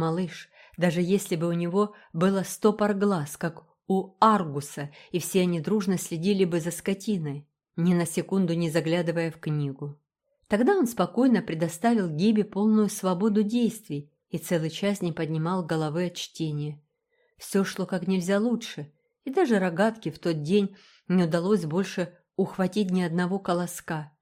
малыш, даже если бы у него было сто пар глаз, как у Аргуса, и все они дружно следили бы за скотиной, ни на секунду не заглядывая в книгу. Тогда он спокойно предоставил Гибе полную свободу действий и целый час не поднимал головы от чтения. Все шло как нельзя лучше, и даже рогатки в тот день не удалось больше ухватить ни одного колоска.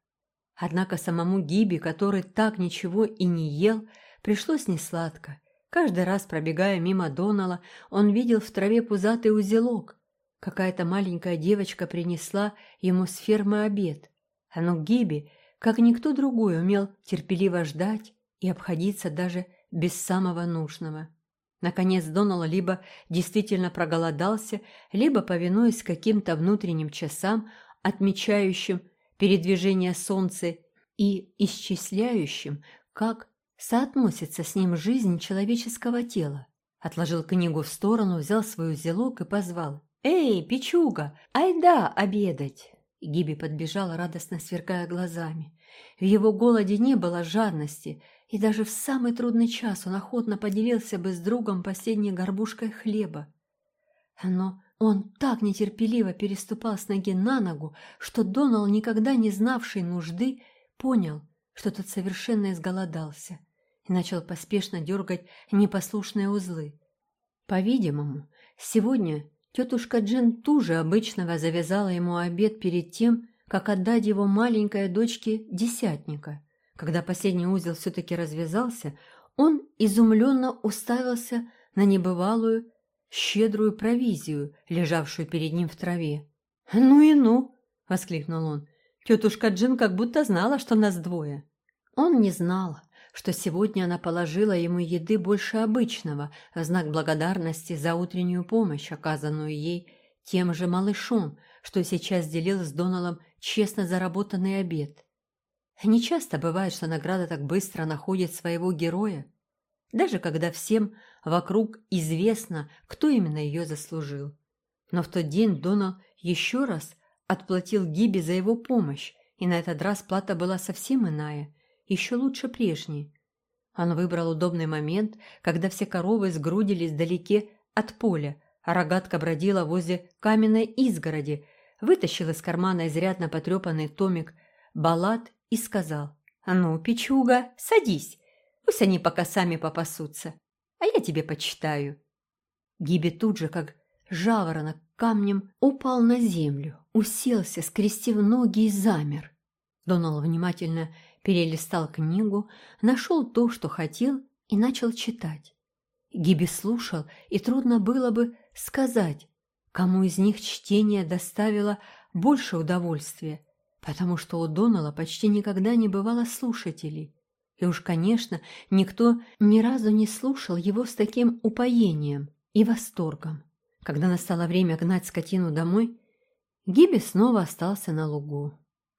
Однако самому Гиби, который так ничего и не ел, пришлось несладко. Каждый раз, пробегая мимо Донала, он видел в траве пузатый узелок. Какая-то маленькая девочка принесла ему с фермы обед. А ну Гиби, как никто другой, умел терпеливо ждать и обходиться даже без самого нужного. Наконец Донал либо действительно проголодался, либо, повинуясь каким-то внутренним часам, отмечающим передвижение Солнца и исчисляющим, как соотносится с ним жизнь человеческого тела. Отложил книгу в сторону, взял свой узелок и позвал. «Эй, печуга, айда обедать!» Гиби подбежала, радостно сверкая глазами. В его голоде не было жадности, и даже в самый трудный час он охотно поделился бы с другом последней горбушкой хлеба. Но он так нетерпеливо переступал с ноги на ногу, что Донал, никогда не знавший нужды, понял, что тот совершенно изголодался, и начал поспешно дергать непослушные узлы. По-видимому, сегодня тетушка Джин туже обычного завязала ему обед перед тем, как отдать его маленькой дочке десятника. Когда последний узел все-таки развязался, он изумленно уставился на небывалую щедрую провизию, лежавшую перед ним в траве. «Ну и ну!» — воскликнул он. «Тетушка Джин как будто знала, что нас двое». Он не знал, что сегодня она положила ему еды больше обычного в знак благодарности за утреннюю помощь, оказанную ей тем же малышом, что сейчас делил с Доналом честно заработанный обед. Не часто бывает, что награда так быстро находит своего героя, даже когда всем вокруг известно, кто именно ее заслужил. Но в тот день Донал еще раз отплатил Гиби за его помощь, и на этот раз плата была совсем иная, еще лучше прежней. Он выбрал удобный момент, когда все коровы сгрудились вдалеке от поля, а рогатка бродила возле каменной изгороди, вытащил из кармана изрядно потрепанный томик баллад и сказал «А ну, печуга, садись, пусть они пока сами попасутся, а я тебе почитаю». Гиби тут же, как жаворонок камнем, упал на землю, уселся, скрестив ноги и замер. Донал внимательно перелистал книгу, нашел то, что хотел, и начал читать. Гиби слушал, и трудно было бы сказать, кому из них чтение доставило больше удовольствия, потому что у Донала почти никогда не бывало слушателей. И уж, конечно, никто ни разу не слушал его с таким упоением и восторгом. Когда настало время гнать скотину домой, Гиби снова остался на лугу.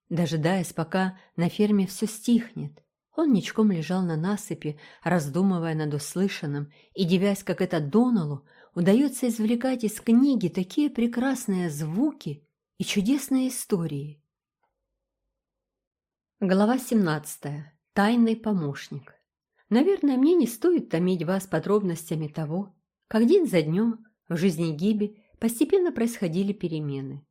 Дожидаясь, пока на ферме все стихнет, он ничком лежал на насыпи, раздумывая над услышанным и девясь, как это Доналу удается извлекать из книги такие прекрасные звуки и чудесные истории. Глава 17. Тайный помощник. Наверное, мне не стоит томить вас подробностями того, как день за днем в жизни Гиби постепенно происходили перемены.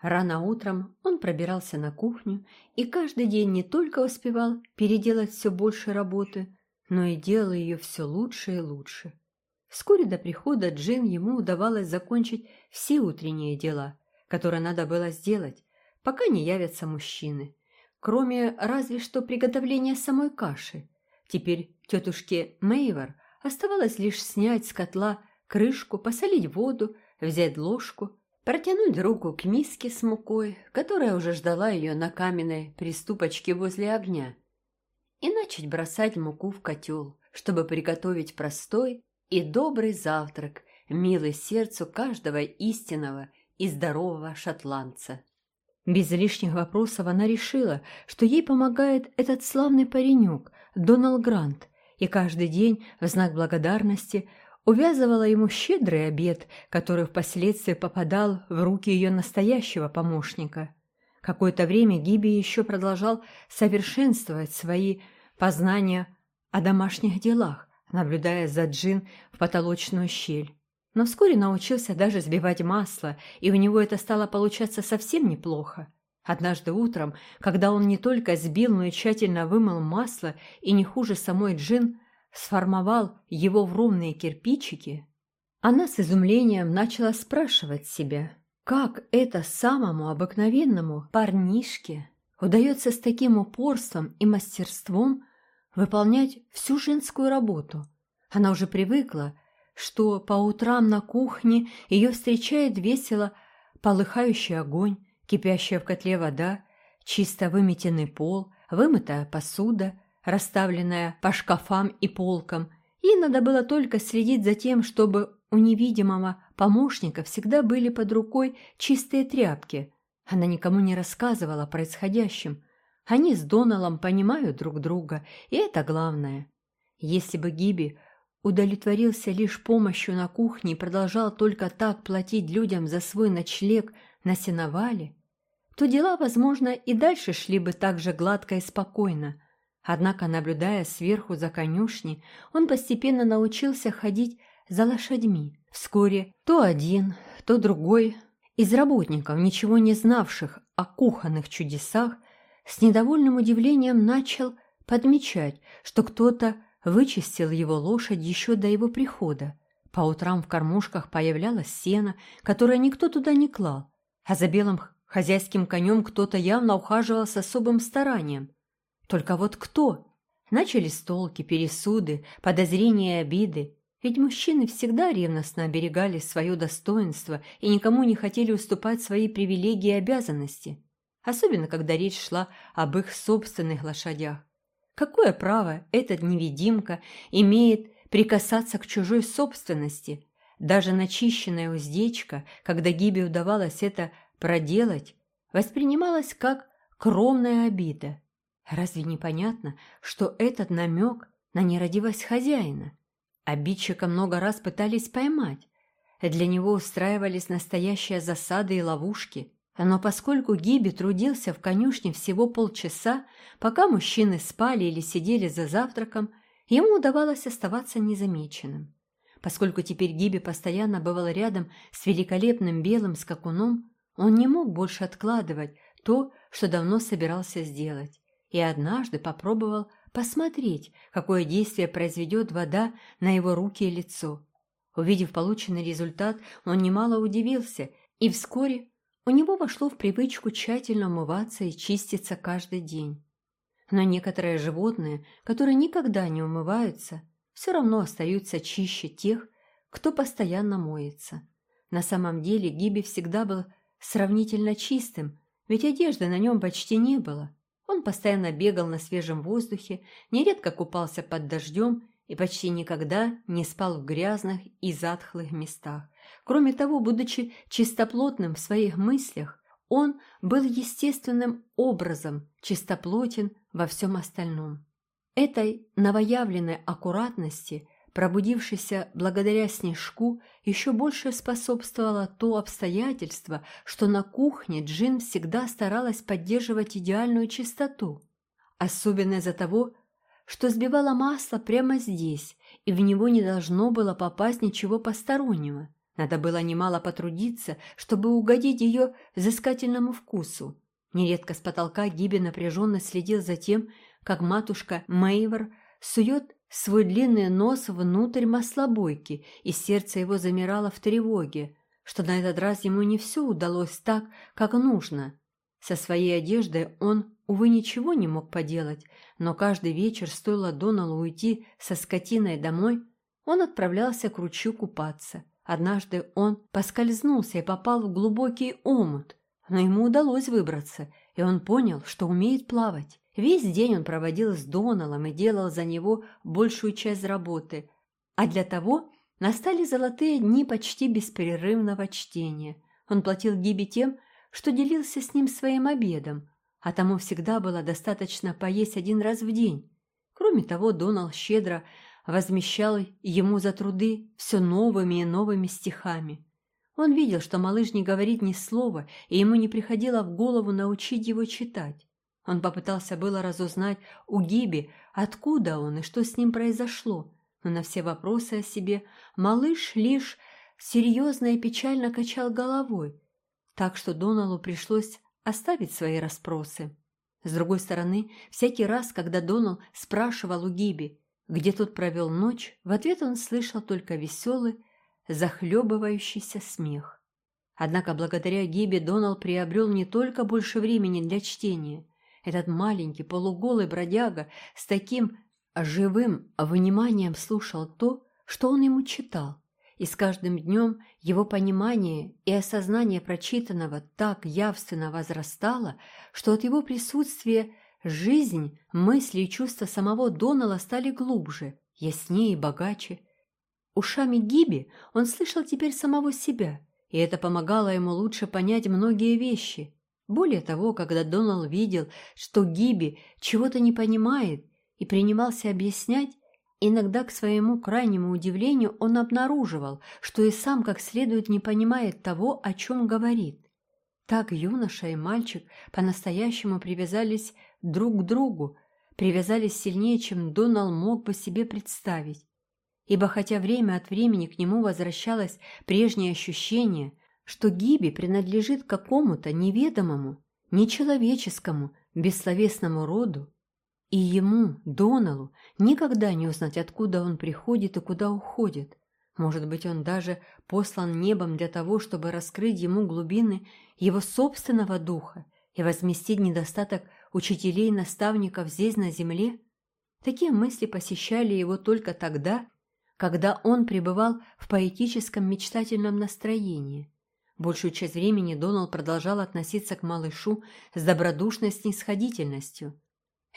Рано утром он пробирался на кухню и каждый день не только успевал переделать все больше работы, но и делал ее все лучше и лучше. Вскоре до прихода Джин ему удавалось закончить все утренние дела, которые надо было сделать, пока не явятся мужчины, кроме разве что приготовления самой каши. Теперь тетушке Мейвор оставалось лишь снять с котла крышку, посолить воду, взять ложку протянуть руку к миске с мукой, которая уже ждала ее на каменной приступочке возле огня, и начать бросать муку в котел, чтобы приготовить простой и добрый завтрак, милый сердцу каждого истинного и здорового шотландца. Без лишних вопросов она решила, что ей помогает этот славный паренек, Доналд Грант, и каждый день в знак благодарности увязывала ему щедрый обед, который впоследствии попадал в руки ее настоящего помощника. Какое-то время Гиби еще продолжал совершенствовать свои познания о домашних делах, наблюдая за Джин в потолочную щель. Но вскоре научился даже сбивать масло, и у него это стало получаться совсем неплохо. Однажды утром, когда он не только сбил, но и тщательно вымыл масло, и не хуже самой Джин, сформовал его в ровные кирпичики, она с изумлением начала спрашивать себя, как это самому обыкновенному парнишке удается с таким упорством и мастерством выполнять всю женскую работу. Она уже привыкла, что по утрам на кухне ее встречает весело полыхающий огонь, кипящая в котле вода, чисто выметенный пол, вымытая посуда, расставленная по шкафам и полкам. Ей надо было только следить за тем, чтобы у невидимого помощника всегда были под рукой чистые тряпки. Она никому не рассказывала о происходящем. Они с Доналом понимают друг друга, и это главное. Если бы Гиби удовлетворился лишь помощью на кухне и продолжал только так платить людям за свой ночлег на сеновале, то дела, возможно, и дальше шли бы так же гладко и спокойно. Однако, наблюдая сверху за конюшней, он постепенно научился ходить за лошадьми. Вскоре то один, то другой из работников, ничего не знавших о кухонных чудесах, с недовольным удивлением начал подмечать, что кто-то вычистил его лошадь еще до его прихода. По утрам в кормушках появлялось сено, которое никто туда не клал, а за белым Хозяйским конем кто-то явно ухаживал с особым старанием. Только вот кто? Начались толки, пересуды, подозрения и обиды. Ведь мужчины всегда ревностно оберегали свое достоинство и никому не хотели уступать свои привилегии и обязанности. Особенно, когда речь шла об их собственных лошадях. Какое право этот невидимка имеет прикасаться к чужой собственности? Даже начищенная уздечка, когда Гибе удавалось это проделать воспринималось как кровная обида. Разве непонятно, что этот намек на нерадивость хозяина? Обидчика много раз пытались поймать. Для него устраивались настоящие засады и ловушки. Но поскольку Гиби трудился в конюшне всего полчаса, пока мужчины спали или сидели за завтраком, ему удавалось оставаться незамеченным. Поскольку теперь Гиби постоянно бывал рядом с великолепным белым скакуном, он не мог больше откладывать то, что давно собирался сделать, и однажды попробовал посмотреть, какое действие произведет вода на его руки и лицо. Увидев полученный результат, он немало удивился, и вскоре у него вошло в привычку тщательно умываться и чиститься каждый день. Но некоторые животные, которые никогда не умываются, все равно остаются чище тех, кто постоянно моется. На самом деле Гиби всегда был сравнительно чистым, ведь одежды на нем почти не было. Он постоянно бегал на свежем воздухе, нередко купался под дождем и почти никогда не спал в грязных и затхлых местах. Кроме того, будучи чистоплотным в своих мыслях, он был естественным образом чистоплотен во всем остальном. Этой новоявленной аккуратности – Пробудившийся благодаря снежку, еще больше способствовало то обстоятельство, что на кухне Джин всегда старалась поддерживать идеальную чистоту. Особенно из-за того, что сбивала масло прямо здесь, и в него не должно было попасть ничего постороннего. Надо было немало потрудиться, чтобы угодить ее взыскательному вкусу. Нередко с потолка Гиби напряженно следил за тем, как матушка Мейвор сует свой длинный нос внутрь маслобойки, и сердце его замирало в тревоге, что на этот раз ему не все удалось так, как нужно. Со своей одеждой он, увы, ничего не мог поделать, но каждый вечер, стоило Доналу уйти со скотиной домой, он отправлялся к ручью купаться. Однажды он поскользнулся и попал в глубокий омут, но ему удалось выбраться, и он понял, что умеет плавать. Весь день он проводил с Доналом и делал за него большую часть работы, а для того настали золотые дни почти беспрерывного чтения. Он платил Гиби тем, что делился с ним своим обедом, а тому всегда было достаточно поесть один раз в день. Кроме того, Донал щедро возмещал ему за труды все новыми и новыми стихами. Он видел, что малыш не говорит ни слова, и ему не приходило в голову научить его читать. Он попытался было разузнать у Гиби, откуда он и что с ним произошло, но на все вопросы о себе малыш лишь серьезно и печально качал головой, так что Доналу пришлось оставить свои расспросы. С другой стороны, всякий раз, когда Донал спрашивал у Гиби, где тот провел ночь, в ответ он слышал только веселый, захлебывающийся смех. Однако благодаря Гибе Донал приобрел не только больше времени для чтения. Этот маленький полуголый бродяга с таким живым вниманием слушал то, что он ему читал, и с каждым днем его понимание и осознание прочитанного так явственно возрастало, что от его присутствия жизнь, мысли и чувства самого Донала стали глубже, яснее и богаче. Ушами Гиби он слышал теперь самого себя, и это помогало ему лучше понять многие вещи. Более того, когда Донал видел, что Гиби чего-то не понимает и принимался объяснять, Иногда, к своему крайнему удивлению, он обнаруживал, что и сам как следует не понимает того, о чем говорит. Так юноша и мальчик по-настоящему привязались друг к другу, привязались сильнее, чем Донал мог бы себе представить. Ибо хотя время от времени к нему возвращалось прежнее ощущение, что Гиби принадлежит какому-то неведомому, нечеловеческому, бессловесному роду, и ему, Доналу, никогда не узнать, откуда он приходит и куда уходит. Может быть, он даже послан небом для того, чтобы раскрыть ему глубины его собственного духа и возместить недостаток учителей наставников здесь, на земле? Такие мысли посещали его только тогда, когда он пребывал в поэтическом мечтательном настроении. Большую часть времени Донал продолжал относиться к малышу с добродушной снисходительностью –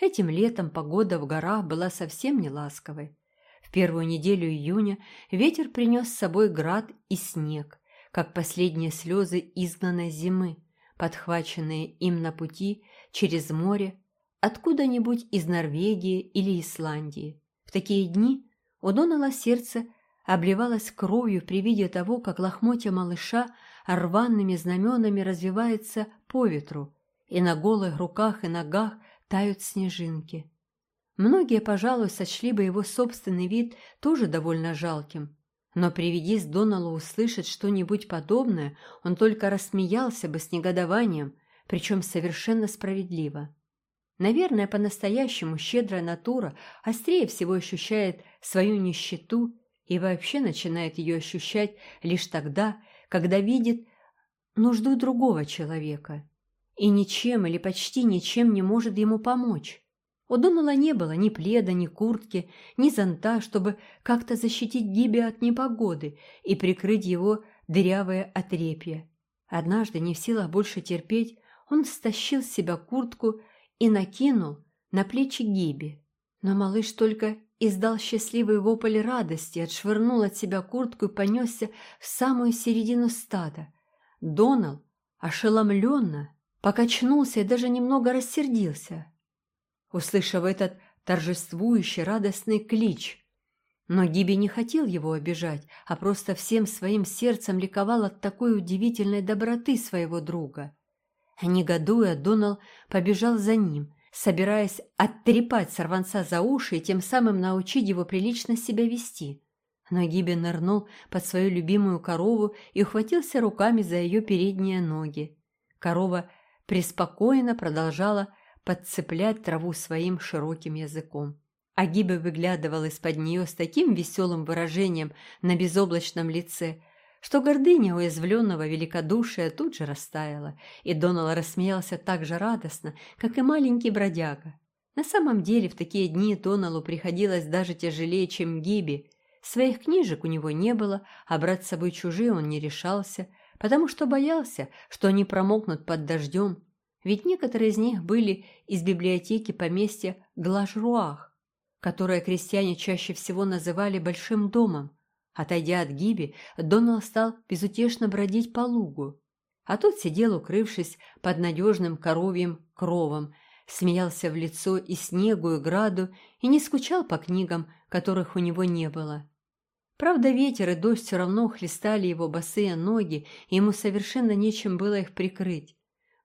Этим летом погода в горах была совсем не ласковой. В первую неделю июня ветер принес с собой град и снег, как последние слезы изгнанной зимы, подхваченные им на пути через море откуда-нибудь из Норвегии или Исландии. В такие дни у Донала сердце обливалось кровью при виде того, как лохмотья малыша рваными знаменами развивается по ветру, и на голых руках и ногах тают снежинки. Многие, пожалуй, сочли бы его собственный вид тоже довольно жалким, но приведись Доналу услышать что-нибудь подобное, он только рассмеялся бы с негодованием, причем совершенно справедливо. Наверное, по-настоящему щедрая натура острее всего ощущает свою нищету и вообще начинает ее ощущать лишь тогда, когда видит нужду другого человека и ничем или почти ничем не может ему помочь. У Донала не было ни пледа, ни куртки, ни зонта, чтобы как-то защитить Гиби от непогоды и прикрыть его дырявое отрепье. Однажды, не в силах больше терпеть, он стащил с себя куртку и накинул на плечи Гиби. Но малыш только издал счастливый вопль радости, отшвырнул от себя куртку и понесся в самую середину стада. Донал, ошеломленно, покачнулся и даже немного рассердился, услышав этот торжествующий радостный клич. Но Гиби не хотел его обижать, а просто всем своим сердцем ликовал от такой удивительной доброты своего друга. Негодуя, Донал побежал за ним, собираясь оттрепать сорванца за уши и тем самым научить его прилично себя вести. Но Гиби нырнул под свою любимую корову и ухватился руками за ее передние ноги. Корова преспокойно продолжала подцеплять траву своим широким языком. Агиба выглядывал из-под нее с таким веселым выражением на безоблачном лице, что гордыня уязвленного великодушия тут же растаяла, и Донал рассмеялся так же радостно, как и маленький бродяга. На самом деле в такие дни Доналу приходилось даже тяжелее, чем Гиби. Своих книжек у него не было, а брать с собой чужие он не решался – потому что боялся, что они промокнут под дождем, ведь некоторые из них были из библиотеки поместья Глажруах, которое крестьяне чаще всего называли «большим домом». Отойдя от Гиби, Донал стал безутешно бродить по лугу, а тот сидел, укрывшись под надежным коровьим кровом, смеялся в лицо и снегу, и граду, и не скучал по книгам, которых у него не было. Правда, ветер и дождь все равно хлестали его босые ноги, и ему совершенно нечем было их прикрыть.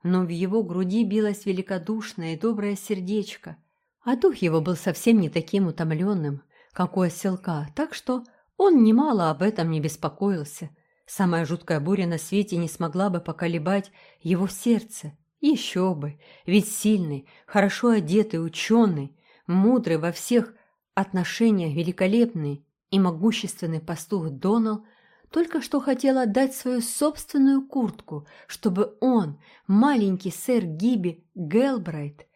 Но в его груди билось великодушное и доброе сердечко, а дух его был совсем не таким утомленным, как у оселка, так что он немало об этом не беспокоился. Самая жуткая буря на свете не смогла бы поколебать его сердце. Еще бы, ведь сильный, хорошо одетый ученый, мудрый во всех отношениях великолепный и могущественный пастух Донал только что хотел отдать свою собственную куртку, чтобы он, маленький сэр Гиби Гелбрайт,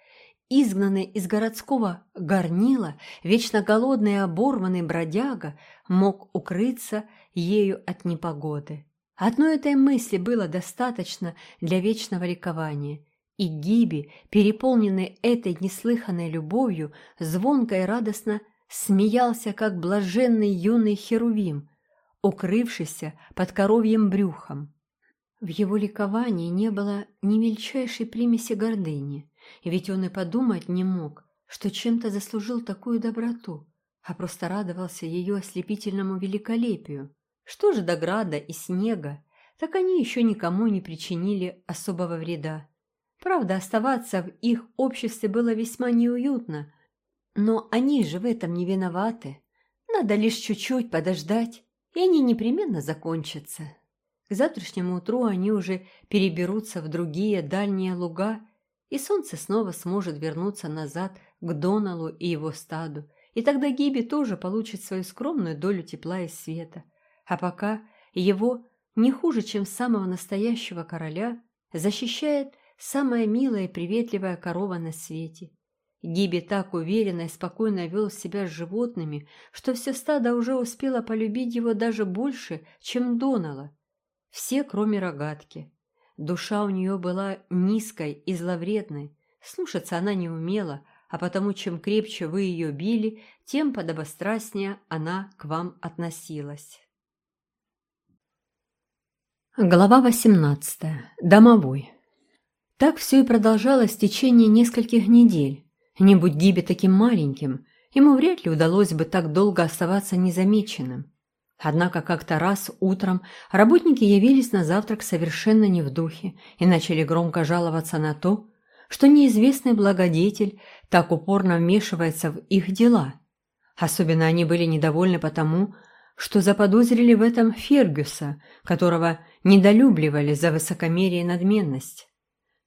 изгнанный из городского горнила, вечно голодный и оборванный бродяга, мог укрыться ею от непогоды. Одной этой мысли было достаточно для вечного ликования, и Гиби, переполненный этой неслыханной любовью, звонко и радостно смеялся, как блаженный юный херувим, укрывшийся под коровьим брюхом. В его ликовании не было ни мельчайшей примеси гордыни, ведь он и подумать не мог, что чем-то заслужил такую доброту, а просто радовался ее ослепительному великолепию. Что же до града и снега, так они еще никому не причинили особого вреда. Правда, оставаться в их обществе было весьма неуютно, но они же в этом не виноваты. Надо лишь чуть-чуть подождать, и они непременно закончатся. К завтрашнему утру они уже переберутся в другие дальние луга, и солнце снова сможет вернуться назад к Доналу и его стаду, и тогда Гиби тоже получит свою скромную долю тепла и света. А пока его, не хуже, чем самого настоящего короля, защищает самая милая и приветливая корова на свете. Гиби так уверенно и спокойно вел себя с животными, что все стадо уже успело полюбить его даже больше, чем Донала. Все, кроме рогатки. Душа у нее была низкой и зловредной. Слушаться она не умела, а потому чем крепче вы ее били, тем подобострастнее она к вам относилась. Глава 18. Домовой. Так все и продолжалось в течение нескольких недель. Не будь Гиби таким маленьким, ему вряд ли удалось бы так долго оставаться незамеченным. Однако как-то раз утром работники явились на завтрак совершенно не в духе и начали громко жаловаться на то, что неизвестный благодетель так упорно вмешивается в их дела. Особенно они были недовольны потому, что заподозрили в этом Фергюса, которого недолюбливали за высокомерие и надменность.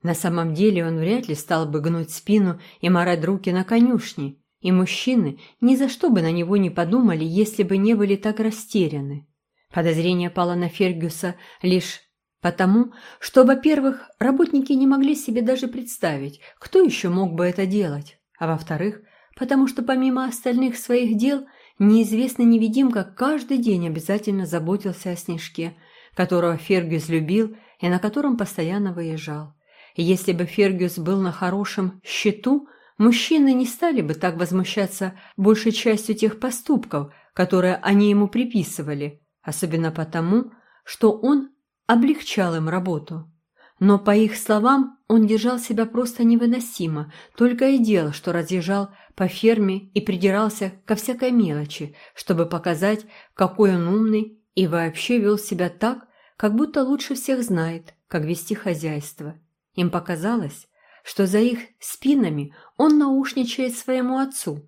На самом деле он вряд ли стал бы гнуть спину и марать руки на конюшне, и мужчины ни за что бы на него не подумали, если бы не были так растеряны. Подозрение пало на Фергюса лишь потому, что, во-первых, работники не могли себе даже представить, кто еще мог бы это делать, а во-вторых, потому что помимо остальных своих дел неизвестный невидимка каждый день обязательно заботился о Снежке, которого Фергюс любил и на котором постоянно выезжал. Если бы Фергюс был на хорошем счету, мужчины не стали бы так возмущаться большей частью тех поступков, которые они ему приписывали, особенно потому, что он облегчал им работу. Но, по их словам, он держал себя просто невыносимо, только и делал, что разъезжал по ферме и придирался ко всякой мелочи, чтобы показать, какой он умный, и вообще вел себя так, как будто лучше всех знает, как вести хозяйство. Им показалось, что за их спинами он наушничает своему отцу,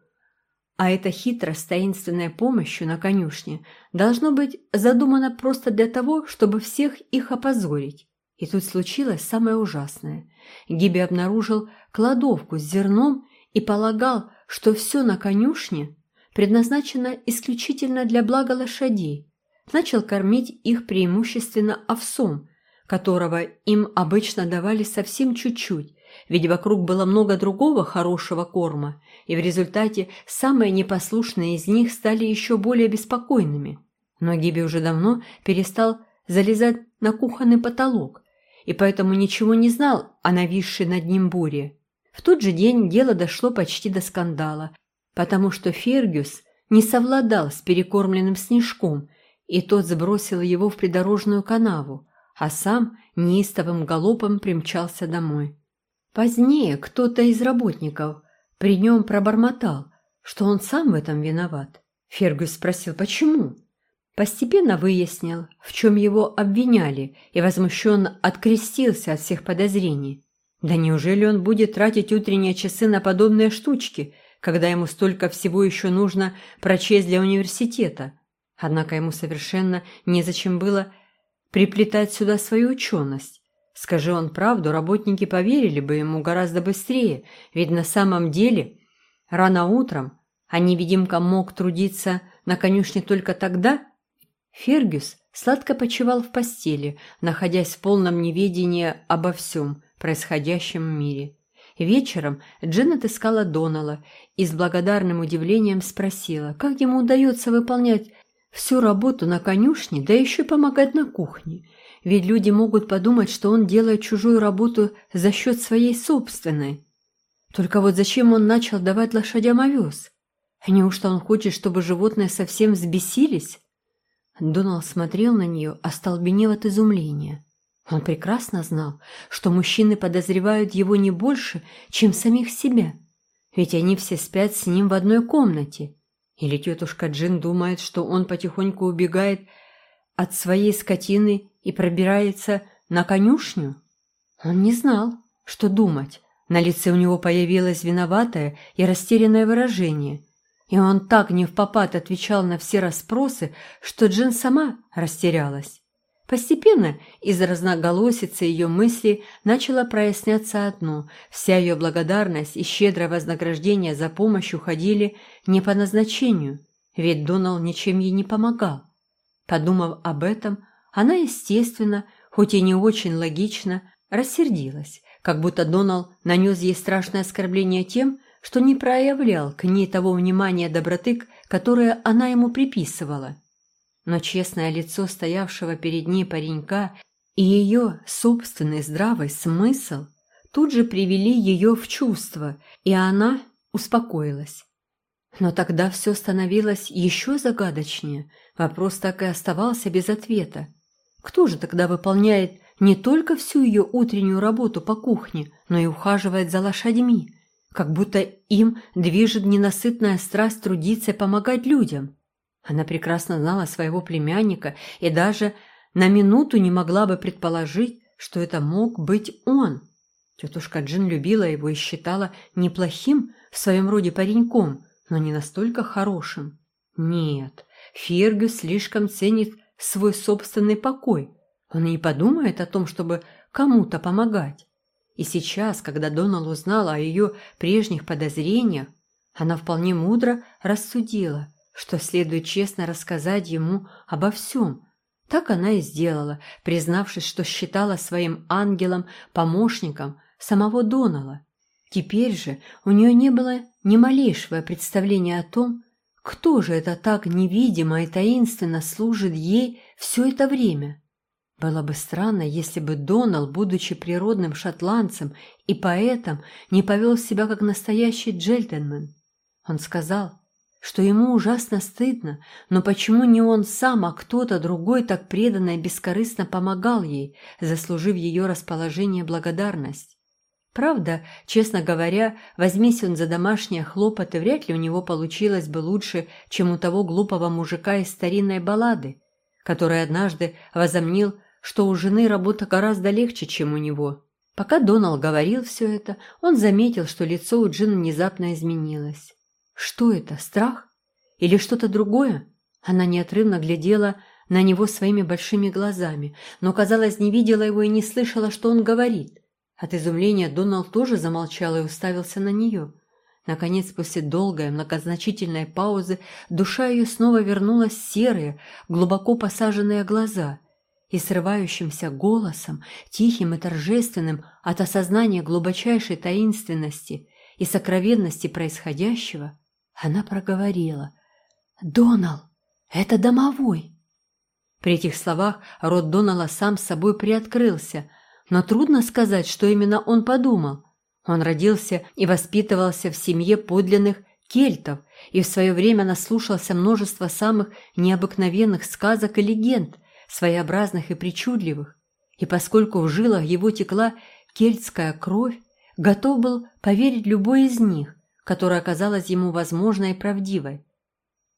а эта хитрость таинственной помощью на конюшне должно быть задумана просто для того, чтобы всех их опозорить. И тут случилось самое ужасное. Гиби обнаружил кладовку с зерном и полагал, что все на конюшне предназначено исключительно для блага лошадей. Начал кормить их преимущественно овсом, которого им обычно давали совсем чуть-чуть, ведь вокруг было много другого хорошего корма, и в результате самые непослушные из них стали еще более беспокойными. Но Гиби уже давно перестал залезать на кухонный потолок, и поэтому ничего не знал о нависшей над ним буре. В тот же день дело дошло почти до скандала, потому что Фергюс не совладал с перекормленным снежком, и тот сбросил его в придорожную канаву, а сам неистовым галопом примчался домой. Позднее кто-то из работников при нем пробормотал, что он сам в этом виноват. Фергюс спросил, почему? Постепенно выяснил, в чем его обвиняли, и возмущенно открестился от всех подозрений. Да неужели он будет тратить утренние часы на подобные штучки, когда ему столько всего еще нужно прочесть для университета. Однако ему совершенно незачем было приплетать сюда свою ученость. Скажи он правду, работники поверили бы ему гораздо быстрее, ведь на самом деле рано утром, а невидимка мог трудиться на конюшне только тогда, Фергюс сладко почивал в постели, находясь в полном неведении обо всем происходящем в мире. Вечером Джен отыскала Донала и с благодарным удивлением спросила, как ему удается выполнять всю работу на конюшне, да еще и помогать на кухне. Ведь люди могут подумать, что он делает чужую работу за счет своей собственной. Только вот зачем он начал давать лошадям овес? Неужто он хочет, чтобы животные совсем взбесились? Донал смотрел на нее, остолбенев от изумления. Он прекрасно знал, что мужчины подозревают его не больше, чем самих себя, ведь они все спят с ним в одной комнате. Или тетушка Джин думает, что он потихоньку убегает от своей скотины и пробирается на конюшню? Он не знал, что думать. На лице у него появилось виноватое и растерянное выражение, и он так не в попад отвечал на все расспросы, что Джин сама растерялась. Постепенно из разноголосицы ее мысли начало проясняться одно. Вся ее благодарность и щедрое вознаграждение за помощь уходили не по назначению, ведь Донал ничем ей не помогал. Подумав об этом, она, естественно, хоть и не очень логично, рассердилась, как будто Донал нанес ей страшное оскорбление тем, что не проявлял к ней того внимания доброты, которое она ему приписывала. Но честное лицо стоявшего перед ней паренька и ее собственный здравый смысл тут же привели ее в чувство, и она успокоилась. Но тогда все становилось еще загадочнее, вопрос так и оставался без ответа. Кто же тогда выполняет не только всю ее утреннюю работу по кухне, но и ухаживает за лошадьми? как будто им движет ненасытная страсть трудиться и помогать людям. Она прекрасно знала своего племянника и даже на минуту не могла бы предположить, что это мог быть он. Тетушка Джин любила его и считала неплохим в своем роде пареньком, но не настолько хорошим. Нет, Фергюс слишком ценит свой собственный покой. Он не подумает о том, чтобы кому-то помогать. И сейчас, когда Донал узнала о ее прежних подозрениях, она вполне мудро рассудила, что следует честно рассказать ему обо всем. Так она и сделала, признавшись, что считала своим ангелом-помощником самого Донала. Теперь же у нее не было ни малейшего представления о том, кто же это так невидимо и таинственно служит ей все это время. Было бы странно, если бы Донал, будучи природным шотландцем и поэтом, не повел себя как настоящий джентльмен. Он сказал, что ему ужасно стыдно, но почему не он сам, а кто-то другой так преданно и бескорыстно помогал ей, заслужив ее расположение благодарность. Правда, честно говоря, возьмись он за домашние хлопоты, вряд ли у него получилось бы лучше, чем у того глупого мужика из старинной баллады, который однажды возомнил, что у жены работа гораздо легче, чем у него. Пока Донал говорил все это, он заметил, что лицо у Джин внезапно изменилось. Что это, страх? Или что-то другое? Она неотрывно глядела на него своими большими глазами, но, казалось, не видела его и не слышала, что он говорит. От изумления Донал тоже замолчал и уставился на нее. Наконец, после долгой, многозначительной паузы, душа ее снова вернулась в серые, глубоко посаженные глаза – и срывающимся голосом, тихим и торжественным от осознания глубочайшей таинственности и сокровенности происходящего, она проговорила «Донал, это домовой!» При этих словах рот Донала сам с собой приоткрылся, но трудно сказать, что именно он подумал. Он родился и воспитывался в семье подлинных кельтов и в свое время наслушался множества самых необыкновенных сказок и легенд – своеобразных и причудливых, и поскольку в жилах его текла кельтская кровь, готов был поверить любой из них, которая оказалась ему возможной и правдивой.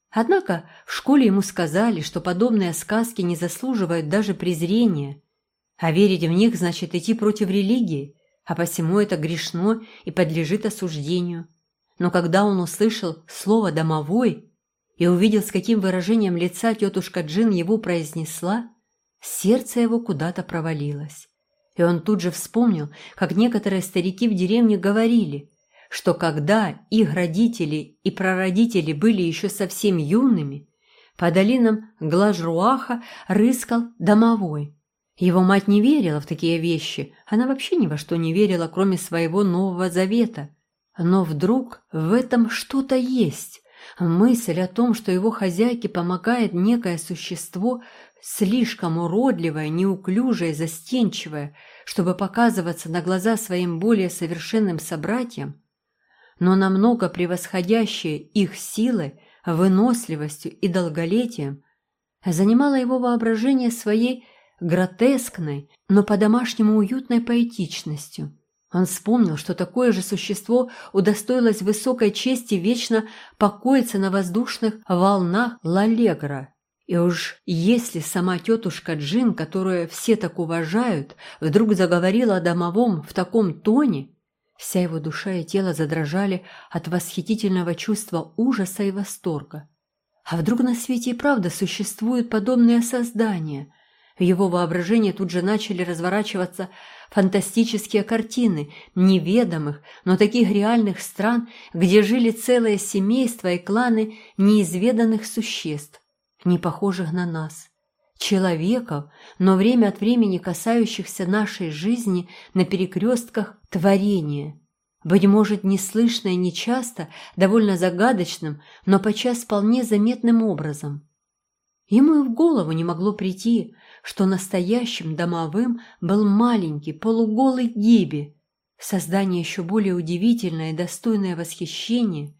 Однако в школе ему сказали, что подобные сказки не заслуживают даже презрения, а верить в них значит идти против религии, а посему это грешно и подлежит осуждению. но когда он услышал слово «домовой» и увидел, с каким выражением лица тетушка Джин его произнесла, сердце его куда-то провалилось. И он тут же вспомнил, как некоторые старики в деревне говорили, что когда их родители и прародители были еще совсем юными, по долинам Глажруаха рыскал домовой. Его мать не верила в такие вещи, она вообще ни во что не верила, кроме своего Нового Завета. Но вдруг в этом что-то есть. Мысль о том, что его хозяйке помогает некое существо, слишком уродливое, неуклюжее, застенчивое, чтобы показываться на глаза своим более совершенным собратьям, но намного превосходящее их силой, выносливостью и долголетием, занимало его воображение своей гротескной, но по-домашнему уютной поэтичностью. Он вспомнил, что такое же существо удостоилось высокой чести вечно покоиться на воздушных волнах Лалегра. И уж если сама тетушка Джин, которую все так уважают, вдруг заговорила о домовом в таком тоне, Вся его душа и тело задрожали от восхитительного чувства ужаса и восторга. А вдруг на свете и правда существуют подобные создания? В его воображении тут же начали разворачиваться фантастические картины неведомых, но таких реальных стран, где жили целые семейства и кланы неизведанных существ, не похожих на нас человеков, но время от времени касающихся нашей жизни на перекрестках творения. Быть может, неслышно и нечасто, довольно загадочным, но подчас вполне заметным образом. Ему и в голову не могло прийти, что настоящим домовым был маленький полуголый Гиби, создание еще более удивительное и достойное восхищения,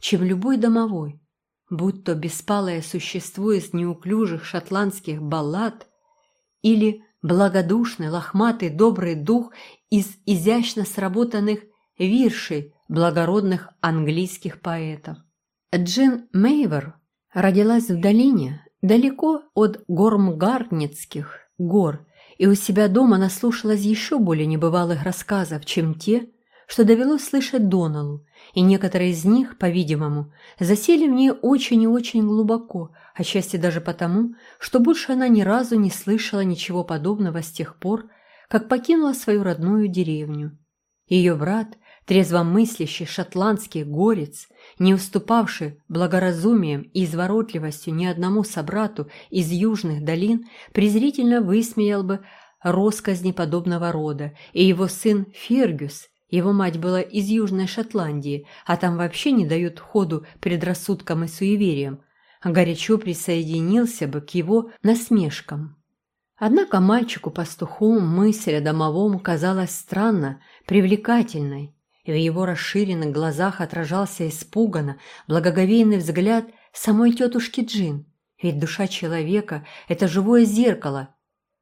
чем любой домовой будь то беспалое существо из неуклюжих шотландских баллад или благодушный, лохматый, добрый дух из изящно сработанных виршей благородных английских поэтов. Джин Мейвер родилась в долине, далеко от Гормгардницких гор, и у себя дома наслушалась еще более небывалых рассказов, чем те, что довелось слышать Доналу, и некоторые из них, по-видимому, засели в ней очень и очень глубоко, отчасти даже потому, что больше она ни разу не слышала ничего подобного с тех пор, как покинула свою родную деревню. Ее брат, трезвомыслящий шотландский горец, не уступавший благоразумием и изворотливостью ни одному собрату из южных долин, презрительно высмеял бы росказни подобного рода, и его сын Фергюс – его мать была из Южной Шотландии, а там вообще не дают ходу предрассудкам и суевериям. Горячо присоединился бы к его насмешкам. Однако мальчику-пастуху мысль о домовом казалась странно, привлекательной, в его расширенных глазах отражался испуганно благоговейный взгляд самой тетушки Джин. Ведь душа человека – это живое зеркало,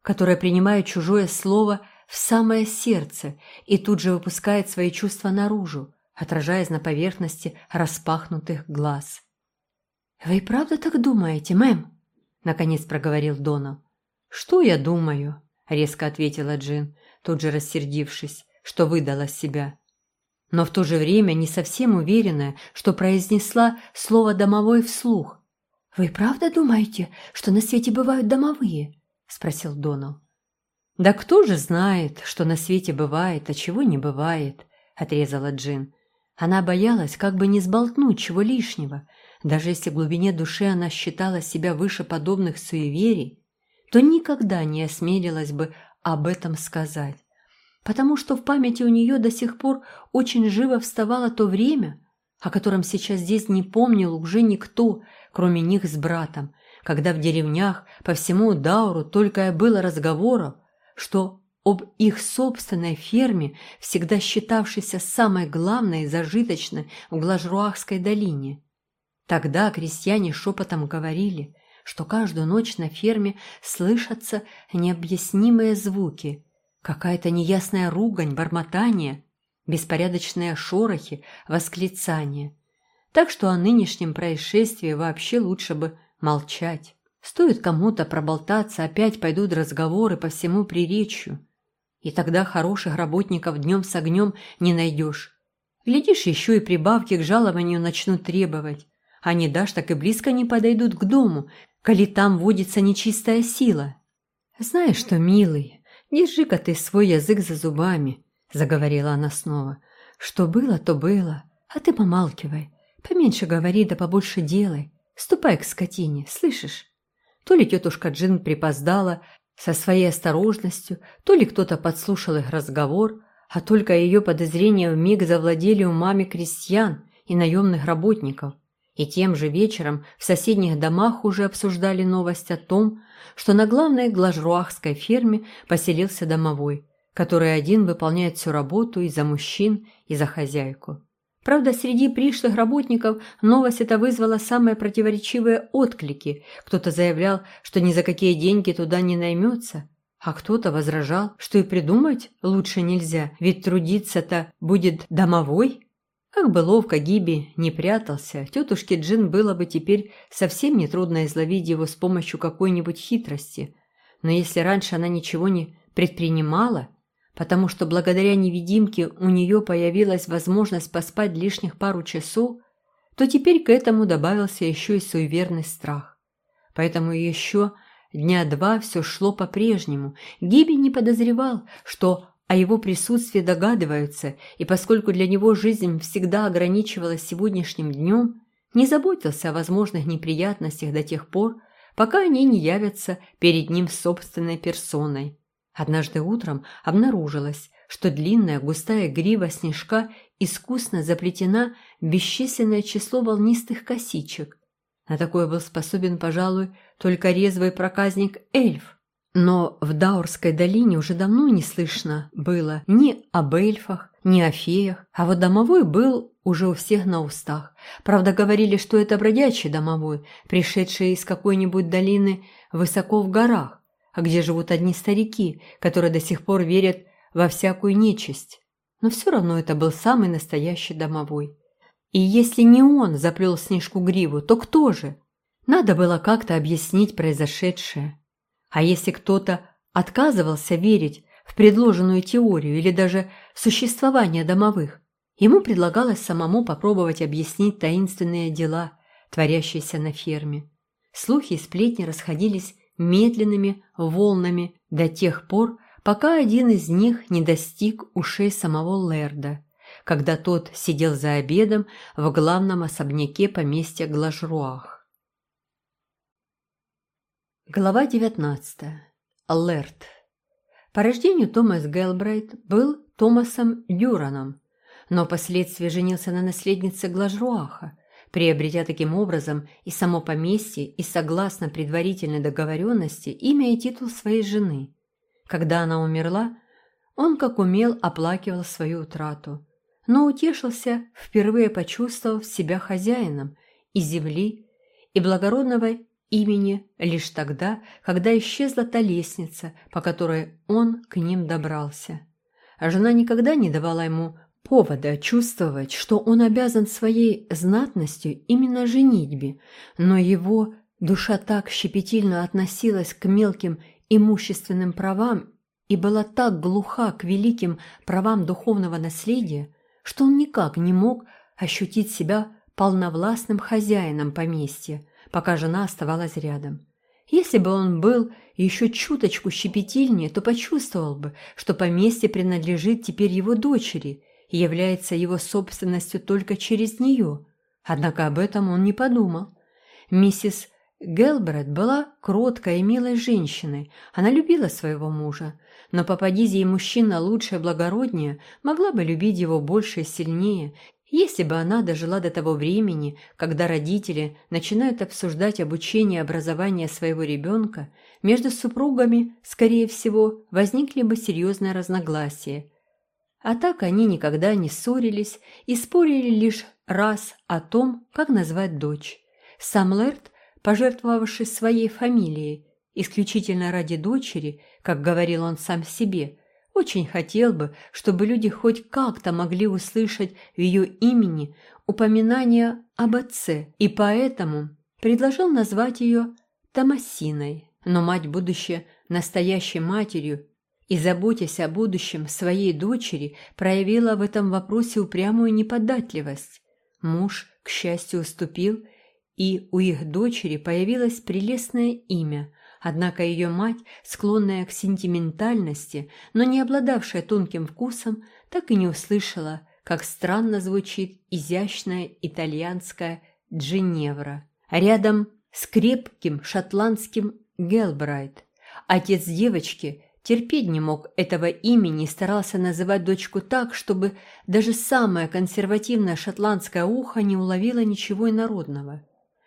которое принимает чужое слово – в самое сердце и тут же выпускает свои чувства наружу, отражаясь на поверхности распахнутых глаз. «Вы правда так думаете, мэм?» — наконец проговорил Донал. «Что я думаю?» — резко ответила Джин, тут же рассердившись, что выдала себя. Но в то же время не совсем уверенная, что произнесла слово «домовой» вслух. «Вы правда думаете, что на свете бывают домовые?» — спросил Донал. «Да кто же знает, что на свете бывает, а чего не бывает?» — отрезала Джин. Она боялась как бы не сболтнуть чего лишнего. Даже если в глубине души она считала себя выше подобных суеверий, то никогда не осмелилась бы об этом сказать, потому что в памяти у нее до сих пор очень живо вставало то время, о котором сейчас здесь не помнил уже никто, кроме них с братом, когда в деревнях по всему Дауру только и было разговоров, что об их собственной ферме, всегда считавшейся самой главной и зажиточной в Глажруахской долине. Тогда крестьяне шепотом говорили, что каждую ночь на ферме слышатся необъяснимые звуки, какая-то неясная ругань, бормотание, беспорядочные шорохи, восклицания. Так что о нынешнем происшествии вообще лучше бы молчать. Стоит кому-то проболтаться, опять пойдут разговоры по всему приречью. И тогда хороших работников днем с огнем не найдешь. Глядишь, еще и прибавки к жалованию начнут требовать. А не дашь, так и близко не подойдут к дому, коли там водится нечистая сила. Знаешь что, милый, держи-ка ты свой язык за зубами, заговорила она снова. Что было, то было, а ты помалкивай. Поменьше говори, да побольше делай. Ступай к скотине, слышишь? То ли тетушка Джин припоздала со своей осторожностью, то ли кто-то подслушал их разговор, а только ее подозрения вмиг завладели умами крестьян и наемных работников. И тем же вечером в соседних домах уже обсуждали новость о том, что на главной глажруахской ферме поселился домовой, который один выполняет всю работу и за мужчин, и за хозяйку. Правда, среди пришлых работников новость эта вызвала самые противоречивые отклики. Кто-то заявлял, что ни за какие деньги туда не наймется, а кто-то возражал, что и придумать лучше нельзя, ведь трудиться-то будет домовой. Как бы ловко Гиби не прятался, тетушке Джин было бы теперь совсем нетрудно изловить его с помощью какой-нибудь хитрости. Но если раньше она ничего не предпринимала, потому что благодаря невидимке у нее появилась возможность поспать лишних пару часов, то теперь к этому добавился еще и суеверный страх. Поэтому еще дня два все шло по-прежнему. Гиби не подозревал, что о его присутствии догадываются, и поскольку для него жизнь всегда ограничивалась сегодняшним днем, не заботился о возможных неприятностях до тех пор, пока они не явятся перед ним собственной персоной. Однажды утром обнаружилось, что длинная густая грива снежка искусно заплетена в бесчисленное число волнистых косичек. На такое был способен, пожалуй, только резвый проказник эльф. Но в Даурской долине уже давно не слышно было ни об эльфах, ни о феях, а вот домовой был уже у всех на устах. Правда, говорили, что это бродячий домовой, пришедший из какой-нибудь долины высоко в горах, а где живут одни старики, которые до сих пор верят во всякую нечисть. Но все равно это был самый настоящий домовой. И если не он заплел снежку гриву, то кто же? Надо было как-то объяснить произошедшее. А если кто-то отказывался верить в предложенную теорию или даже существование домовых, ему предлагалось самому попробовать объяснить таинственные дела, творящиеся на ферме. Слухи и сплетни расходились медленными волнами до тех пор, пока один из них не достиг ушей самого Лерда, когда тот сидел за обедом в главном особняке поместья Глажруах. Глава 19. Лерд. По рождению Томас Гелбрайт был Томасом Дюраном, но впоследствии женился на наследнице Глажруаха, приобретя таким образом и само поместье, и согласно предварительной договоренности имя и титул своей жены. Когда она умерла, он как умел оплакивал свою утрату, но утешился, впервые почувствовав себя хозяином и земли, и благородного имени лишь тогда, когда исчезла та лестница, по которой он к ним добрался. А жена никогда не давала ему повода чувствовать, что он обязан своей знатностью именно женитьбе, но его душа так щепетильно относилась к мелким имущественным правам и была так глуха к великим правам духовного наследия, что он никак не мог ощутить себя полновластным хозяином поместья, пока жена оставалась рядом. Если бы он был еще чуточку щепетильнее, то почувствовал бы, что поместье принадлежит теперь его дочери – является его собственностью только через нее. Однако об этом он не подумал. Миссис Гелбрет была кроткой и милой женщиной. Она любила своего мужа, но попадись ей мужчина лучше и благороднее, могла бы любить его больше и сильнее, если бы она дожила до того времени, когда родители начинают обсуждать обучение и образование своего ребенка, между супругами, скорее всего, возникли бы серьезные разногласия, а так они никогда не ссорились и спорили лишь раз о том, как назвать дочь. Сам Лэрд, пожертвовавший своей фамилией, исключительно ради дочери, как говорил он сам себе, очень хотел бы, чтобы люди хоть как-то могли услышать в ее имени упоминание об отце, и поэтому предложил назвать ее Томасиной. Но мать, будущая настоящей матерью и, заботясь о будущем своей дочери, проявила в этом вопросе упрямую неподатливость. Муж, к счастью, уступил, и у их дочери появилось прелестное имя, однако ее мать, склонная к сентиментальности, но не обладавшая тонким вкусом, так и не услышала, как странно звучит изящная итальянская Джиневра. Рядом с крепким шотландским Гелбрайт. Отец девочки терпеть не мог этого имени и старался называть дочку так, чтобы даже самое консервативное шотландское ухо не уловило ничего инородного.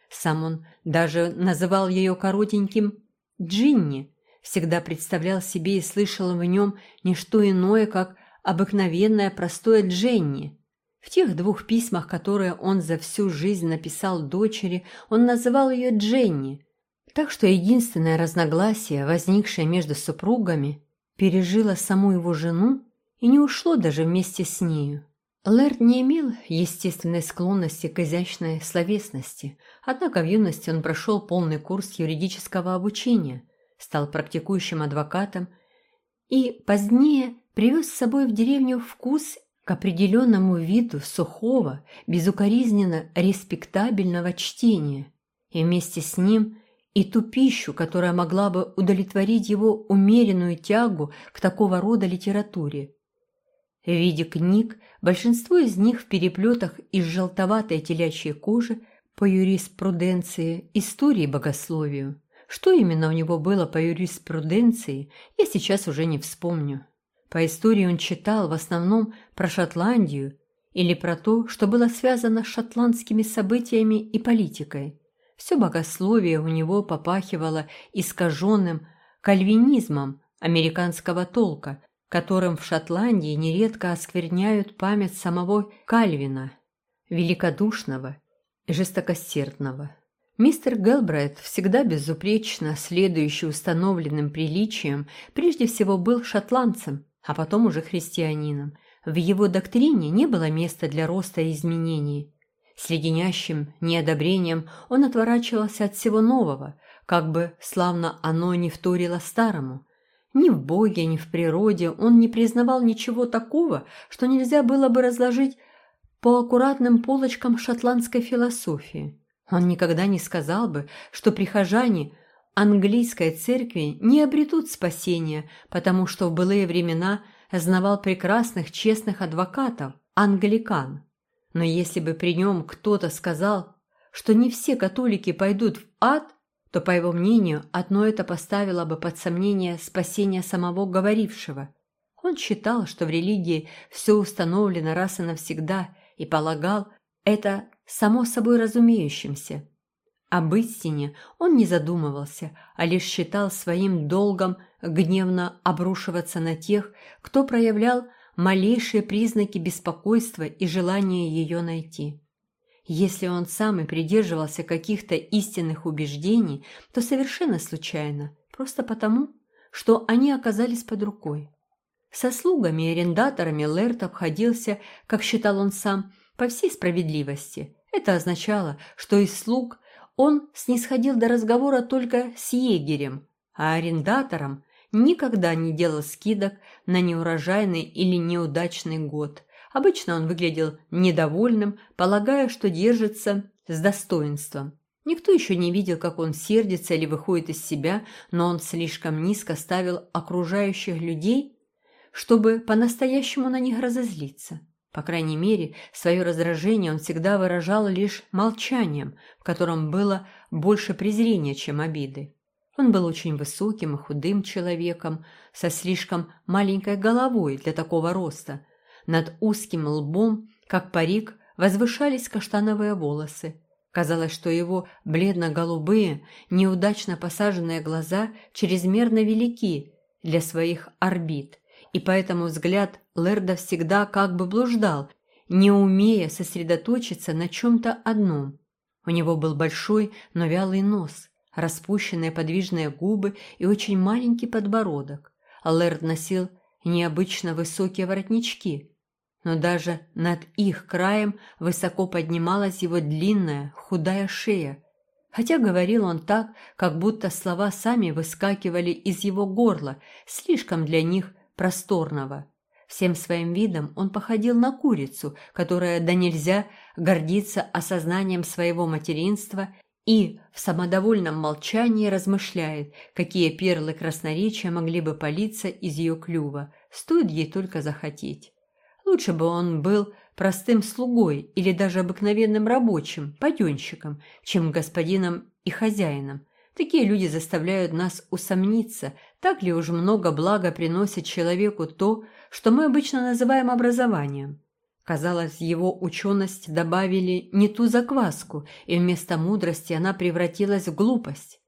Сам он даже называл ее коротеньким «Джинни», всегда представлял себе и слышал в нем не что иное, как обыкновенное простое Дженни. В тех двух письмах, которые он за всю жизнь написал дочери, он называл ее Дженни, так что единственное разногласие, возникшее между супругами, пережило саму его жену и не ушло даже вместе с нею. Лэрд не имел естественной склонности к изящной словесности, однако в юности он прошел полный курс юридического обучения, стал практикующим адвокатом и позднее привез с собой в деревню вкус к определенному виду сухого, безукоризненно респектабельного чтения, и вместе с ним и ту пищу, которая могла бы удовлетворить его умеренную тягу к такого рода литературе. В виде книг, большинство из них в переплетах из желтоватой телячьей кожи по юриспруденции, истории богословию. Что именно у него было по юриспруденции, я сейчас уже не вспомню. По истории он читал в основном про Шотландию или про то, что было связано с шотландскими событиями и политикой. Все богословие у него попахивало искаженным кальвинизмом американского толка, которым в Шотландии нередко оскверняют память самого Кальвина, великодушного и жестокосердного. Мистер Гелбрайт, всегда безупречно следующий установленным приличиям, прежде всего был шотландцем, а потом уже христианином. В его доктрине не было места для роста и изменений. С леденящим неодобрением он отворачивался от всего нового, как бы славно оно не вторило старому. Ни в Боге, ни в природе он не признавал ничего такого, что нельзя было бы разложить по аккуратным полочкам шотландской философии. Он никогда не сказал бы, что прихожане английской церкви не обретут спасения, потому что в былые времена знавал прекрасных честных адвокатов, англикан. Но если бы при нем кто-то сказал, что не все католики пойдут в ад, то, по его мнению, одно это поставило бы под сомнение спасение самого говорившего. Он считал, что в религии все установлено раз и навсегда, и полагал это само собой разумеющимся. Об истине он не задумывался, а лишь считал своим долгом гневно обрушиваться на тех, кто проявлял малейшие признаки беспокойства и желания ее найти. Если он сам и придерживался каких-то истинных убеждений, то совершенно случайно, просто потому, что они оказались под рукой. Со слугами и арендаторами Лэрт обходился, как считал он сам, по всей справедливости. Это означало, что из слуг он снисходил до разговора только с егерем, а арендатором никогда не делал скидок на неурожайный или неудачный год. Обычно он выглядел недовольным, полагая, что держится с достоинством. Никто еще не видел, как он сердится или выходит из себя, но он слишком низко ставил окружающих людей, чтобы по-настоящему на них разозлиться. По крайней мере, свое раздражение он всегда выражал лишь молчанием, в котором было больше презрения, чем обиды. Он был очень высоким и худым человеком, со слишком маленькой головой для такого роста. Над узким лбом, как парик, возвышались каштановые волосы. Казалось, что его бледно-голубые, неудачно посаженные глаза чрезмерно велики для своих орбит, и поэтому взгляд Лерда всегда как бы блуждал, не умея сосредоточиться на чем-то одном. У него был большой, но вялый нос – распущенные подвижные губы и очень маленький подбородок. Лэрд носил необычно высокие воротнички, но даже над их краем высоко поднималась его длинная, худая шея, Хотя говорил он так, как будто слова сами выскакивали из его горла, слишком для них просторного. Всем своим видом он походил на курицу, которая да нельзя гордится осознанием своего материнства и в самодовольном молчании размышляет, какие перлы красноречия могли бы палиться из ее клюва, стоит ей только захотеть. Лучше бы он был простым слугой или даже обыкновенным рабочим, паденщиком, чем господином и хозяином. Такие люди заставляют нас усомниться, так ли уж много блага приносит человеку то, что мы обычно называем образованием. Казалось, его ученость добавили не ту закваску, и вместо мудрости она превратилась в глупость.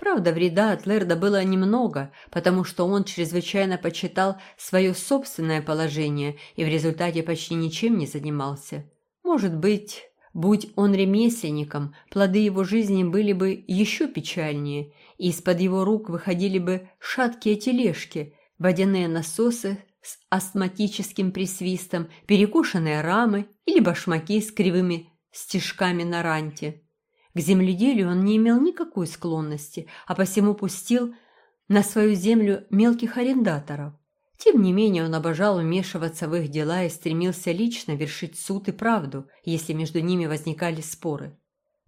Правда, вреда от Лерда было немного, потому что он чрезвычайно почитал свое собственное положение и в результате почти ничем не занимался. Может быть, будь он ремесленником, плоды его жизни были бы еще печальнее, и из-под его рук выходили бы шаткие тележки, водяные насосы с астматическим присвистом, перекушенные рамы или башмаки с кривыми стежками на ранте. К земледелию он не имел никакой склонности, а посему пустил на свою землю мелких арендаторов. Тем не менее он обожал вмешиваться в их дела и стремился лично вершить суд и правду, если между ними возникали споры.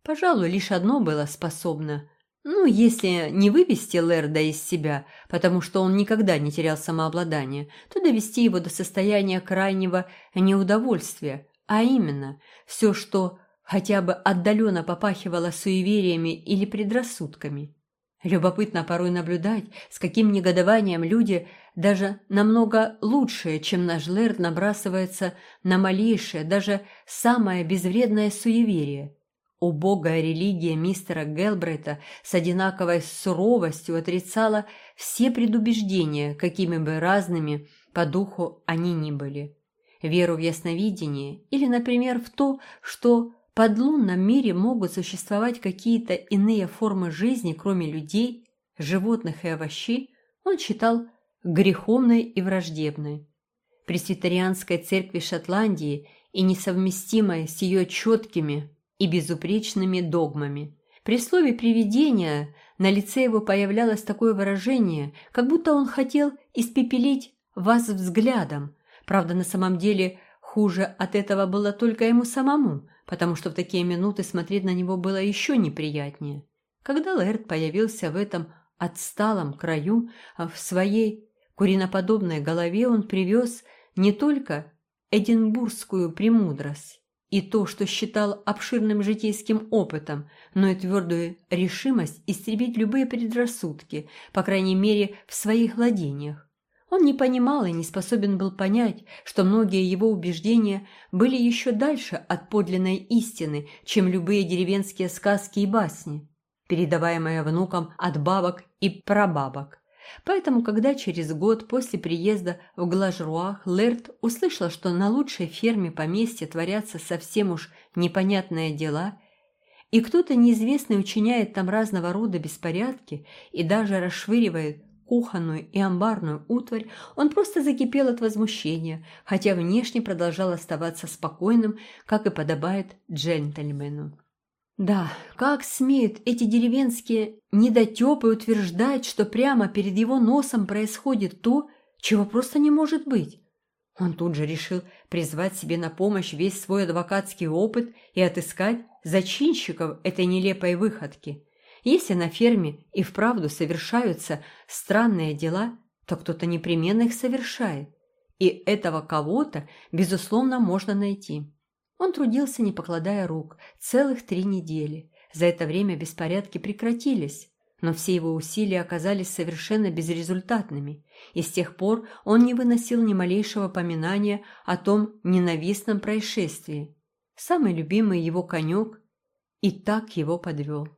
Пожалуй, лишь одно было способно ну, если не вывести Лерда из себя, потому что он никогда не терял самообладание, то довести его до состояния крайнего неудовольствия, а именно все, что хотя бы отдаленно попахивало суевериями или предрассудками. Любопытно порой наблюдать, с каким негодованием люди, даже намного лучшие, чем наш Лерд, набрасываются на малейшее, даже самое безвредное суеверие – Убогая религия мистера Гелбрейта с одинаковой суровостью отрицала все предубеждения, какими бы разными по духу они ни были. Веру в ясновидение или, например, в то, что под лунном мире могут существовать какие-то иные формы жизни, кроме людей, животных и овощей, он считал греховной и враждебной. Пресвитерианской церкви Шотландии и несовместимой с ее четкими и безупречными догмами. При слове «привидение» на лице его появлялось такое выражение, как будто он хотел испепелить вас взглядом. Правда, на самом деле хуже от этого было только ему самому, потому что в такие минуты смотреть на него было еще неприятнее. Когда Лэрд появился в этом отсталом краю, а в своей куриноподобной голове он привез не только эдинбургскую премудрость, и то, что считал обширным житейским опытом, но и твердую решимость истребить любые предрассудки, по крайней мере, в своих владениях. Он не понимал и не способен был понять, что многие его убеждения были еще дальше от подлинной истины, чем любые деревенские сказки и басни, передаваемые внукам от бабок и прабабок. Поэтому, когда через год после приезда в Глажруах Лерт услышал, что на лучшей ферме поместья творятся совсем уж непонятные дела, и кто-то неизвестный учиняет там разного рода беспорядки и даже расшвыривает кухонную и амбарную утварь, он просто закипел от возмущения, хотя внешне продолжал оставаться спокойным, как и подобает джентльмену. Да, как смеют эти деревенские недотепы утверждать, что прямо перед его носом происходит то, чего просто не может быть. Он тут же решил призвать себе на помощь весь свой адвокатский опыт и отыскать зачинщиков этой нелепой выходки. Если на ферме и вправду совершаются странные дела, то кто-то непременно их совершает, и этого кого-то, безусловно, можно найти. Он трудился, не покладая рук, целых три недели. За это время беспорядки прекратились, но все его усилия оказались совершенно безрезультатными, и с тех пор он не выносил ни малейшего поминания о том ненавистном происшествии. Самый любимый его конек и так его подвел.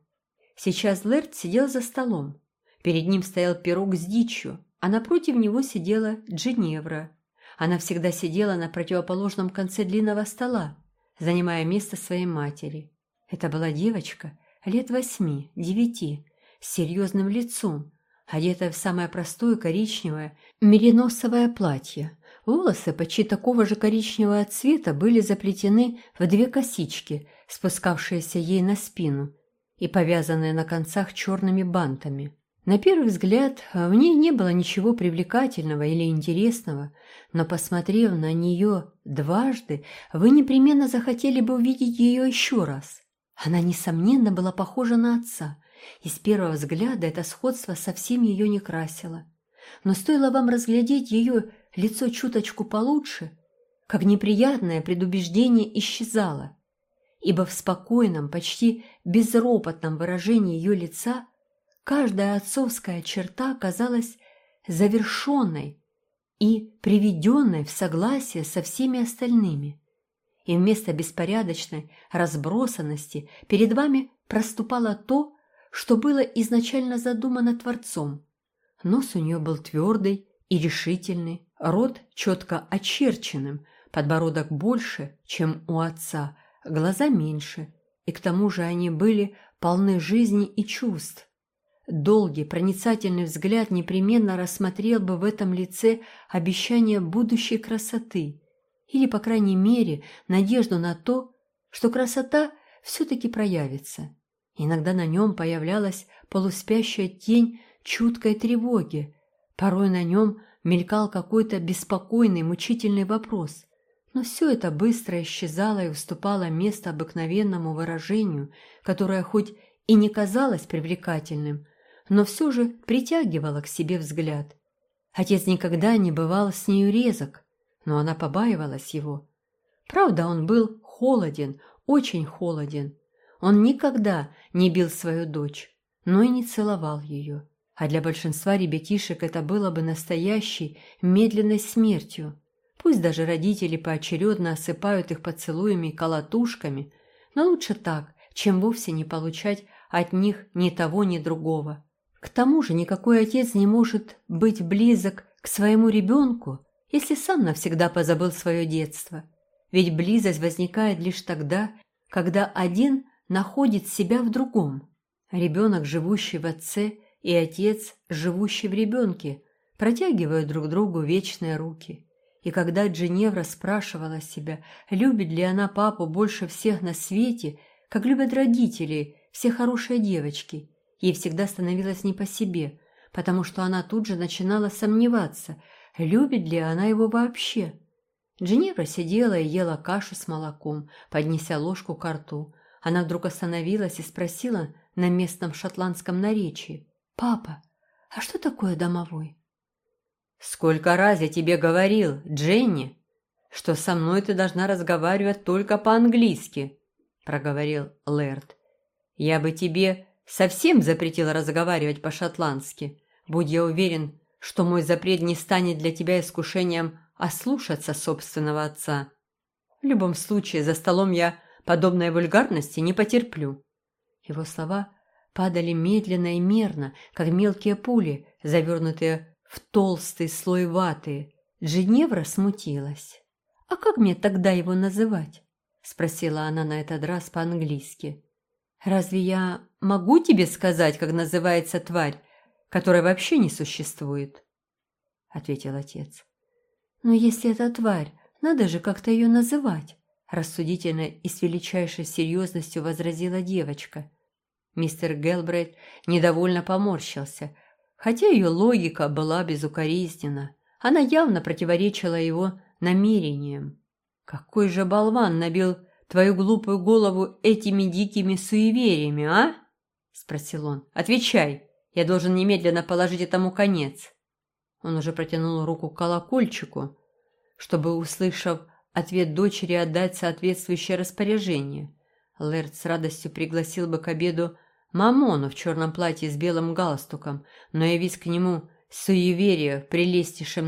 Сейчас Лэрд сидел за столом. Перед ним стоял пирог с дичью, а напротив него сидела Джиневра. Она всегда сидела на противоположном конце длинного стола, занимая место своей матери. Это была девочка лет восьми, девяти, с серьезным лицом, одетая в самое простое коричневое мериносовое платье. Волосы почти такого же коричневого цвета были заплетены в две косички, спускавшиеся ей на спину, и повязанная на концах черными бантами. На первый взгляд в ней не было ничего привлекательного или интересного, но, посмотрев на нее дважды, вы непременно захотели бы увидеть ее еще раз. Она, несомненно, была похожа на отца, и с первого взгляда это сходство совсем ее не красило. Но стоило вам разглядеть ее лицо чуточку получше, как неприятное предубеждение исчезало, ибо в спокойном, почти безропотном выражении ее лица каждая отцовская черта казалась завершенной и приведенной в согласие со всеми остальными. И вместо беспорядочной разбросанности перед вами проступало то, что было изначально задумано Творцом. Нос у нее был твердый и решительный, рот четко очерченным, подбородок больше, чем у отца, глаза меньше, и к тому же они были полны жизни и чувств. Долгий, проницательный взгляд непременно рассмотрел бы в этом лице обещание будущей красоты или, по крайней мере, надежду на то, что красота все-таки проявится. Иногда на нем появлялась полуспящая тень чуткой тревоги, порой на нем мелькал какой-то беспокойный, мучительный вопрос, но все это быстро исчезало и уступало место обыкновенному выражению, которое хоть и не казалось привлекательным, но все же притягивало к себе взгляд. Отец никогда не бывал с нею резок, но она побаивалась его. Правда, он был холоден, очень холоден. Он никогда не бил свою дочь, но и не целовал ее. А для большинства ребятишек это было бы настоящей медленной смертью. Пусть даже родители поочередно осыпают их поцелуями и колотушками, но лучше так, чем вовсе не получать от них ни того, ни другого. К тому же никакой отец не может быть близок к своему ребенку, если сам навсегда позабыл свое детство. Ведь близость возникает лишь тогда, когда один находит себя в другом. Ребенок, живущий в отце, и отец, живущий в ребенке, протягивают друг другу вечные руки. И когда Дженевра спрашивала себя, любит ли она папу больше всех на свете, как любят родители, все хорошие девочки – Ей всегда становилось не по себе, потому что она тут же начинала сомневаться, любит ли она его вообще. Дженевра сидела и ела кашу с молоком, поднеся ложку к рту. Она вдруг остановилась и спросила на местном шотландском наречии. «Папа, а что такое домовой?» «Сколько раз я тебе говорил, Дженни, что со мной ты должна разговаривать только по-английски», — проговорил Лэрд. «Я бы тебе совсем запретил разговаривать по-шотландски. Будь я уверен, что мой запрет не станет для тебя искушением ослушаться собственного отца. В любом случае, за столом я подобной вульгарности не потерплю». Его слова падали медленно и мерно, как мелкие пули, завернутые в толстый слой ваты. Дженевра смутилась. «А как мне тогда его называть?» — спросила она на этот раз по-английски. «Разве я могу тебе сказать, как называется тварь, которая вообще не существует?» — ответил отец. «Но если это тварь, надо же как-то ее называть», — рассудительно и с величайшей серьезностью возразила девочка. Мистер Гелбрейт недовольно поморщился, хотя ее логика была безукоризненна. Она явно противоречила его намерениям. Какой же болван набил твою глупую голову этими дикими суевериями, а?» – спросил он. «Отвечай, я должен немедленно положить этому конец». Он уже протянул руку к колокольчику, чтобы, услышав ответ дочери, отдать соответствующее распоряжение. Лэрд с радостью пригласил бы к обеду Мамону в черном платье с белым галстуком, но явись к нему суеверие в прелестнейшем